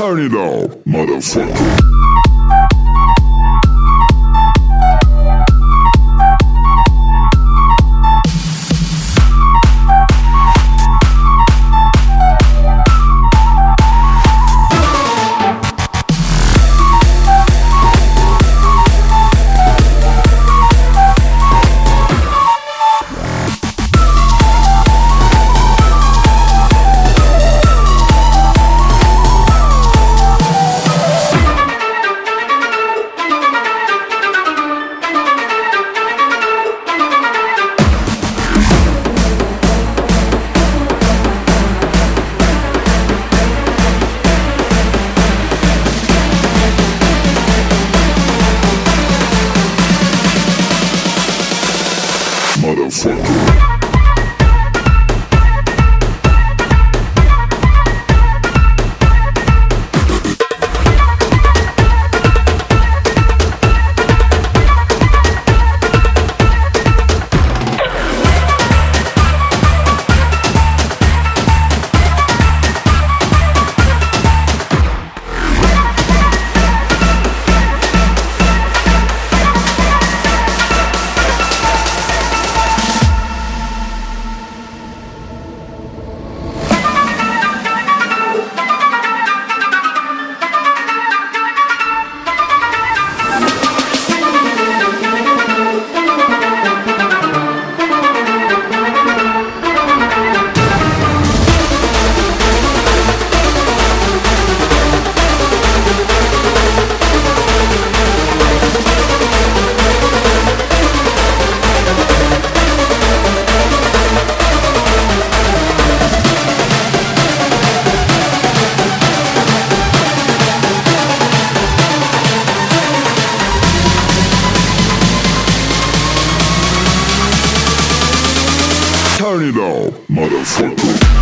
Turn it up, motherfucker. Motherfucker. Turn it up, motherfucker.